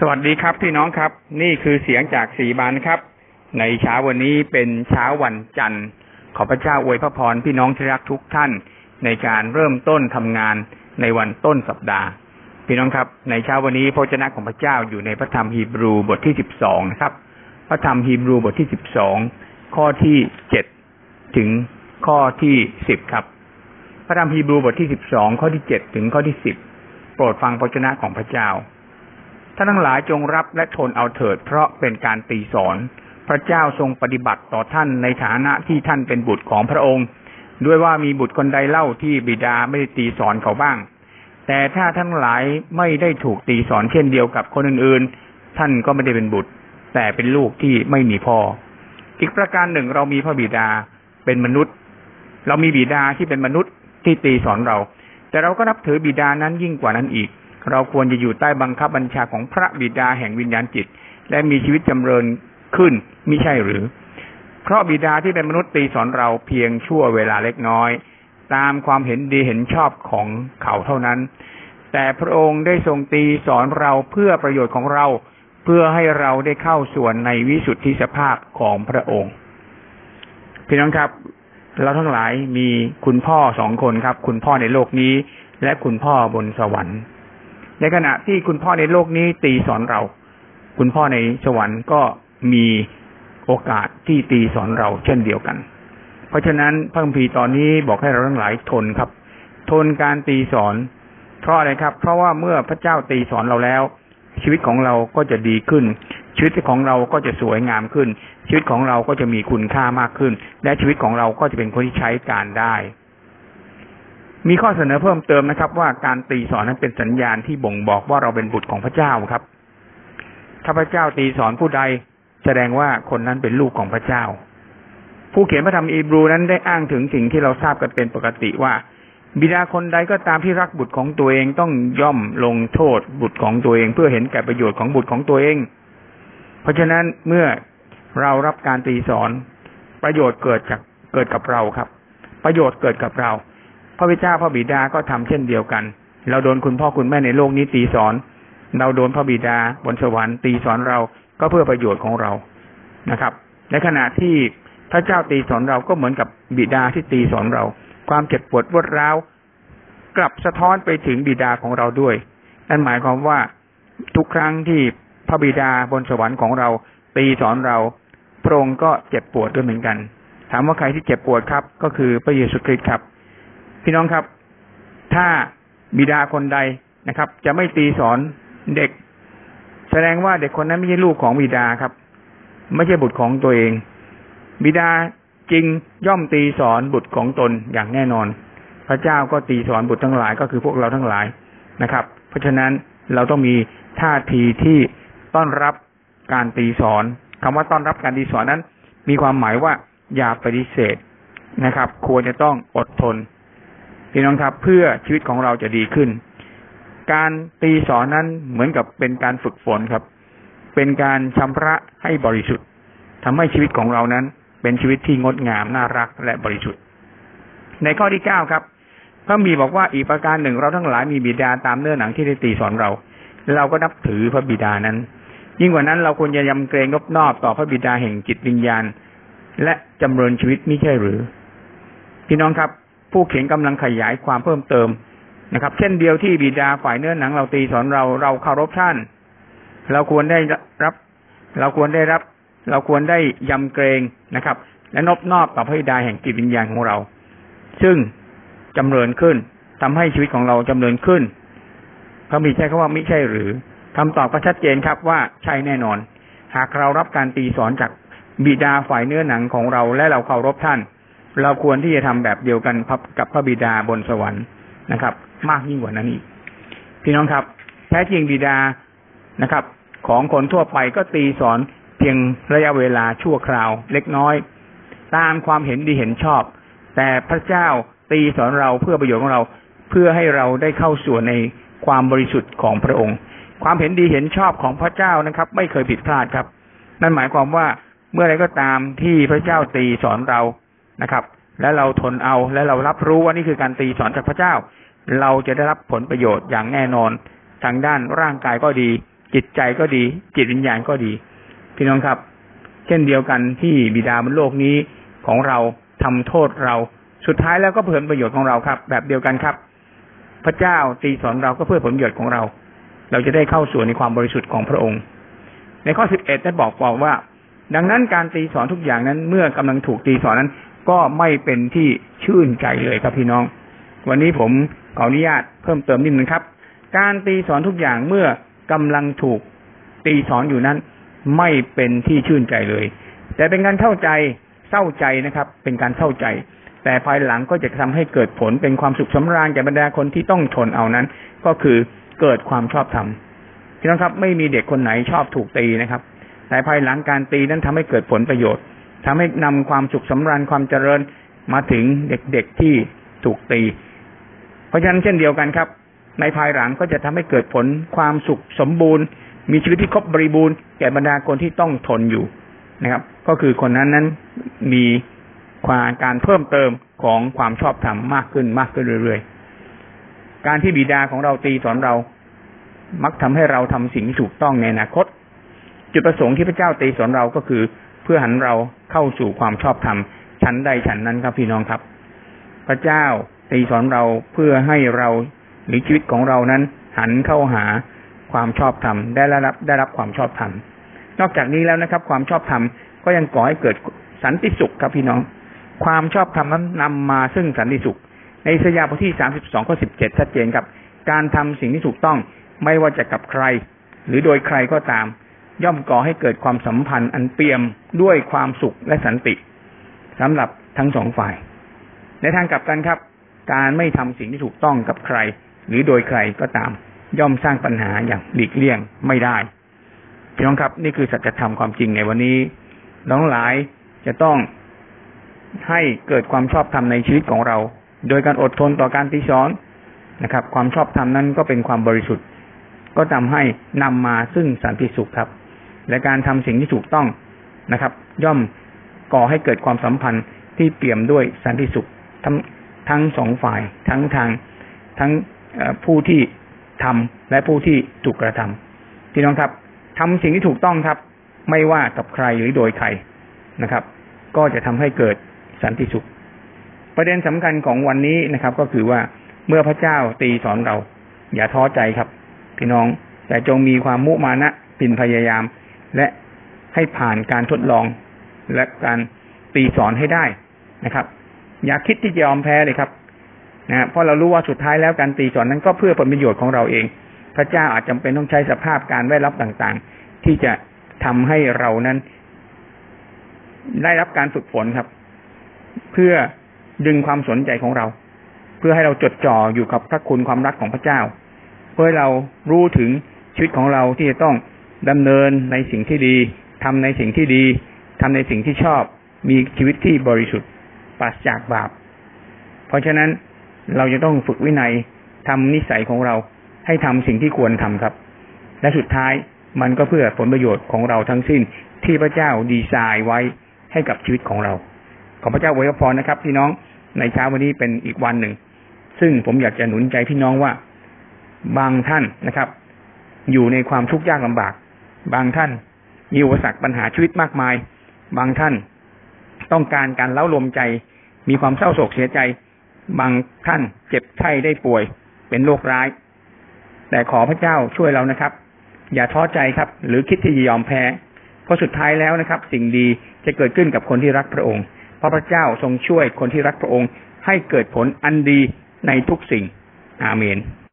สวัสดีครับพี่น้องครับ นี่คือเสียงจากสีบานครับ ในเช้าวันนี้เป็นเช้าวันจันทร์ ขอพระเจ้าอวยพระพรพี่น้องที่รักทุกท่าน ในการเริ่มต้นทำงานในวันต้นสัปดาห์ พี่น้องครับในเช้าวันนี้พระเจ้าของพระเจ้าอยู่ในพระธรรมฮีบรูบทที่สิบสองนะครับ พระธรรมฮีบรูบทที่สิบสองข้อที่เจ็ดถึงข้อที่สิบครับ พระธรรมฮีบรูบทที่สิบสองข้อที่เจ็ดถึงข้อที่สิบโปรดฟังพระเจ้าของพระเจ้า ท่านทั้งหลายจงรับและทนเอาเถิด เพราะเป็นการตีสอน พระเจ้าทรงปฏิบัติต่อท่านในฐานะที่ท่านเป็นบุตรของพระองค์ ด้วยว่ามีบุตรคนใดเล่าที่บิดาไม่ได้ตีสอนเขาบ้าง แต่ถ้าท่านหลายไม่ได้ถูกตีสอนเช่นเดียวกับคนอื่นๆ ท่านก็ไม่ได้เป็นบุตร แต่เป็นลูกที่ไม่มีพ่อ อีกประการหนึ่งเรามีพระบิดาเป็นมนุษย์ เรามีบิดาที่เป็นมนุษย์ที่ตีสอนเรา แต่เราก็นับถือบิดานั้นยิ่งกว่านั้นอีก เราควรจะอยู่ใต้บังคับบัญชาของพระบิดาแห่งวิญญาณจิต และมีชีวิตจำเริญขึ้นมิใช่หรือ เพราะบิดาที่เป็นมนุษย์ตีสอนเราเพียงชั่วเวลาเล็กน้อย ตามความเห็นดีเห็นชอบของเขาเท่านั้น แต่พระองค์ได้ทรงตีสอนเราเพื่อประโยชน์ของเรา เพื่อให้เราได้เข้าส่วนในวิสุทธิสภาพของพระองค์พี่น้องครับ เราทั้งหลายมีคุณพ่อสองคนครับ คุณพ่อในโลกนี้ และคุณพ่อบนสวรรค์ ในขณะที่คุณพ่อในโลกนี้ตีสอนเรา คุณพ่อในสวรรค์ก็มีโอกาสที่ตีสอนเราเช่นเดียวกัน เพราะฉะนั้นพระคัมภีร์ตอนนี้บอกให้เราทั้งหลายทนครับ ทนการตีสอน เพราะอะไรครับ เพราะว่าเมื่อพระเจ้าตีสอนเราแล้ว ชีวิตของเราก็จะดีขึ้น ชีวิตของเราก็จะสวยงามขึ้น ชีวิตของเราก็จะมีคุณค่ามากขึ้น และชีวิตของเราก็จะเป็นคนที่ใช้การได้ มีข้อเสนอเพิ่มเติมนะครับ ว่าการตีสอนนั้นเป็นสัญญาณที่บ่งบอกว่าเราเป็นบุตรของพระเจ้าครับ ถ้าพระเจ้าตีสอนผู้ใดแสดงว่าคนนั้นเป็นลูกของพระเจ้า ผู้เขียนพระธรรมอีบรูนั้นได้อ้างถึงสิ่งที่เราทราบกันเป็นปกติว่า บิดาคนใดก็ตามที่รักบุตรของตัวเองต้องย่อมลงโทษบุตรของตัวเอง เพื่อเห็นแก่ประโยชน์ของบุตรของตัวเอง เพราะฉะนั้นเมื่อเรารับการตีสอนประโยชน์เกิดจากเกิดกับเราครับ ประโยชน์เกิดกับเรา พระพิจ้าพระบิดาก็ทำเช่นเดียวกัน เราโดนคุณพ่อคุณแม่ในโลกนี้ตีสอน เราโดนพระบิดาบนสวรรค์ตีสอนเราก็เพื่อประโยชน์ของเรานะครับ ในขณะที่พระเจ้าตีสอนเราก็เหมือนกับบิดาที่ตีสอนเรา ความเจ็บปวดวดร้าวกลับสะท้อนไปถึงบิดาของเราด้วย นั่นหมายความว่าทุกครั้งที่พระบิดาบนสวรรค์ของเรา ตีสอนเราพระองค์ก็เจ็บปวดด้วยเหมือนกัน ถามว่าใครที่เจ็บปวดครับ ก็คือพระเยซูคริสต์ครับ พี่น้องครับ ถ้าบิดาคนใดนะครับ จะไม่ตีสอนเด็ก แสดงว่าเด็กคนนั้นไม่ใช่ลูกของบิดาครับ ไม่ใช่บุตรของตัวเอง บิดาจริงย่อมตีสอนบุตรของตนอย่างแน่นอน พระเจ้าก็ตีสอนบุตรทั้งหลายก็คือพวกเราทั้งหลายนะครับ เพราะฉะนั้นเราต้องมีท่าทีที่ต้อนรับการตีสอนคำว่าต้อนรับการตีสอนนั้น มีความหมายว่าอย่าปฏิเสธนะครับ ควรจะต้องอดทน พี่น้องครับเพื่อชีวิตของเราจะดีขึ้น การตีสอนนั้นเหมือนกับเป็นการฝึกฝนครับ เป็นการชำระให้บริสุทธิ์ทำให้ชีวิตของเรานั้น เป็นชีวิตที่งดงามน่ารักและบริสุทธิ์ ในข้อที่เก้าครับพระมีบอกว่าอีกประการหนึ่งเราทั้งหลายมีบิดาตามเนื้อหนังที่ได้ตีสอนเรา เราก็นับถือพระบิดานั้น ยิ่งกว่านั้นเราควรจะยำเกรงนบนอบต่อพระบิดาแห่งจิตวิญญาณ และจำเริญชีวิตไม่ใช่หรือ พี่น้องครับ ผู้เขียนกำลังขยายความเพิ่มเติมนะครับ เช่นเดียวที่บิดาฝ่ายเนื้อหนังเราตีสอนเราเราเคารพท่าน เราควรได้รับ เราควรได้รับ เราควรได้ยำเกรงนะครับ และนบนอบต่อพระบิดาแห่งจิตวิญญาณของเรา ซึ่งจำเริญขึ้นทำให้ชีวิตของเราจำเริญขึ้นเขามีใช้คำว่าไม่ใช่หรือคำตอบก็ชัดเจนครับว่าใช่แน่นอน หากเรารับการตีสอนจากบิดาฝ่ายเนื้อหนังของเราและเราเคารพท่าน เราควรที่จะทำแบบเดียวกันกับพระบิดาบนสวรรค์นะครับ มากยิ่งกว่านั้นอีก พี่น้องครับ แท้จริงบิดานะครับ ของคนทั่วไปก็ตีสอนเพียงระยะเวลาชั่วคราว เล็กน้อย ตามความเห็นดีเห็นชอบ แต่พระเจ้าตีสอนเราเพื่อประโยชน์ของเรา เพื่อให้เราได้เข้าสู่ในความบริสุทธิ์ของพระองค์ ความเห็นดีเห็นชอบของพระเจ้านะครับ ไม่เคยผิดพลาดครับ นั่นหมายความว่าเมื่อไรก็ตามที่พระเจ้าตีสอนเรา นะครับ และเราทนเอาและเรารับรู้ว่านี่คือการตีสอนจากพระเจ้า เราจะได้รับผลประโยชน์อย่างแน่นอนทางด้านร่างกายก็ดี จิตใจก็ดี จิตวิญญาณก็ดี พี่น้องครับ เช่นเดียวกันที่บิดาบนโลกนี้ของเราทำโทษเราสุดท้ายแล้วก็เพื่อผลประโยชน์ของเราครับ แบบเดียวกันครับ พระเจ้าตีสอนเราก็เพื่อผลประโยชน์ของเรา เราจะได้เข้าสู่ในความบริสุทธิ์ของพระองค์ ในข้อสิบเอ็ดได้บอกบอกว่า ดังนั้นการตีสอนทุกอย่างนั้น เมื่อกำลังถูกตีสอนนั้น ก็ไม่เป็นที่ชื่นใจเลยครับพี่น้อง วันนี้ผมขออนุญาตเพิ่มเติมนิดนึงครับ การตีสอนทุกอย่างเมื่อกำลังถูกตีสอนอยู่นั้น ไม่เป็นที่ชื่นใจเลย แต่เป็นการเข้าใจเศร้าใจนะครับ เป็นการเศร้าใจ แต่ภายหลังก็จะทำให้เกิดผลเป็นความสุขสำราญแก่บรรดาคนที่ต้องทนเอานั้น ก็คือเกิดความชอบธรรมพี่น้องครับ ไม่มีเด็กคนไหนชอบถูกตีนะครับ แต่ภายหลังการตีนั้นทำให้เกิดผลประโยชน์ ทำให้นำความสุขสำราญความเจริญมาถึงเด็กๆที่ถูกตี เพราะฉะนั้นเช่นเดียวกันครับ ในภายหลังก็จะทำให้เกิดผลความสุขสมบูรณ์ มีชีวิตที่ครบบริบูรณ์แก่บรรดาคนที่ต้องทนอยู่นะครับ ก็คือคนนั้นนั้นมีความการเพิ่มเติมของความชอบธรรมมากขึ้นมากขึ้นเรื่อยๆ การที่บิดาของเราตีสอนเรา มักทำให้เราทำสิ่งที่ถูกต้องในอนาคต จุดประสงค์ที่พระเจ้าตีสอนเราก็คือ เพื่อหันเราเข้าสู่ความชอบธรรมชั้นใดชั้นนั้นครับพี่น้องครับ พระเจ้าตีสอนเราเพื่อให้เราหรือชีวิตของเรานั้น หันเข้าหาความชอบธรรมได้รับได้รับความชอบธรรมนอกจากนี้แล้วนะครับ ความชอบธรรมก็ยังก่อให้เกิดสันติสุขครับพี่น้อง ความชอบธรรมนั้นนำมาซึ่งสันติสุข ในสยาบทที่สามสิบสองข้อสิบเจ็ดชัดเจนครับ การทำสิ่งที่ถูกต้องไม่ว่าจะกับใคร หรือโดยใครก็ตาม ย่อมก่อให้เกิดความสัมพันธ์อันเปี่ยมด้วยความสุขและสันติสำหรับทั้งสองฝ่าย ในทางกลับกันครับ การไม่ทำสิ่งที่ถูกต้องกับใคร หรือโดยใครก็ตาม ย่อมสร้างปัญหาอย่างหลีกเลี่ยงไม่ได้พี่น้องครับ นี่คือสัจธรรมความจริงในวันนี้น้องหลายจะต้องให้เกิดความชอบธรรมในชีวิตของเรา โดยการอดทนต่อการตีสอนนะครับ ความชอบธรรมนั้นก็เป็นความบริสุทธิ์ ก็ทำให้นำมาซึ่งสันติสุขครับ และการทำสิ่งที่ถูกต้องนะครับ ย่อมก่อให้เกิดความสัมพันธ์ที่เปี่ยมด้วยสันติสุขทั้งทั้งสองฝ่าย ทั้งทางทั้งผู้ที่ทำและผู้ที่ถูกกระทำพี่น้องครับทำสิ่งที่ถูกต้องครับ ไม่ว่ากับใครหรือโดยใครนะครับ ก็จะทำให้เกิดสันติสุข ประเด็นสำคัญของวันนี้นะครับ ก็คือว่าเมื่อพระเจ้าตีสอนเรา อย่าท้อใจครับ พี่น้องแต่จงมีความมุมานะปินพยายาม และให้ผ่านการทดลองและการตีสอนให้ได้นะครับ อย่าคิดที่จะยอมแพ้เลยครับนะเพราะเรารู้ว่าสุดท้ายแล้วการตีสอนนั้นก็เพื่อผลประโยชน์ของเราเอง พระเจ้าอาจจำเป็นต้องใช้สภาพการแวดล้อมต่างๆ ที่จะทำให้เรานั้น ได้รับการฝึกฝนครับ เพื่อดึงความสนใจของเรา เพื่อให้เราจดจ่ออยู่กับพระคุณความรักของพระเจ้า เพื่อเรารู้ถึงชีวิตของเราที่จะต้อง ดำเนินในสิ่งที่ดีทำในสิ่งที่ดีทำในสิ่งที่ชอบ มีชีวิตที่บริสุทธิ์ปราศจากบาป เพราะฉะนั้นเราจะต้องฝึกวินัยทำนิสัยของเราให้ทำสิ่งที่ควรทำครับ และสุดท้ายมันก็เพื่อผลประโยชน์ของเราทั้งสิ้นที่พระเจ้าดีไซน์ไว้ให้กับชีวิตของเรา ขอพระเจ้าอวยพรนะครับ พี่น้องในเช้าวันนี้เป็นอีกวันหนึ่ง ซึ่งผมอยากจะหนุนใจพี่น้องว่า บางท่านนะครับ อยู่ในความทุกข์ยากลำบาก บางท่านมีอุปสรรคปัญหาชีวิตมากมาย บางท่านต้องการการเล้าลมใจ มีความเศร้าโศกเสียใจ บางท่านเจ็บไข้ได้ป่วย เป็นโรคร้าย แต่ขอพระเจ้าช่วยเรานะครับ อย่าท้อใจครับ หรือคิดที่จะยอมแพ้ เพราะสุดท้ายแล้วนะครับ สิ่งดีจะเกิดขึ้นกับคนที่รักพระองค์ เพราะพระเจ้าทรงช่วยคนที่รักพระองค์ ให้เกิดผลอันดีในทุกสิ่ง อาเมน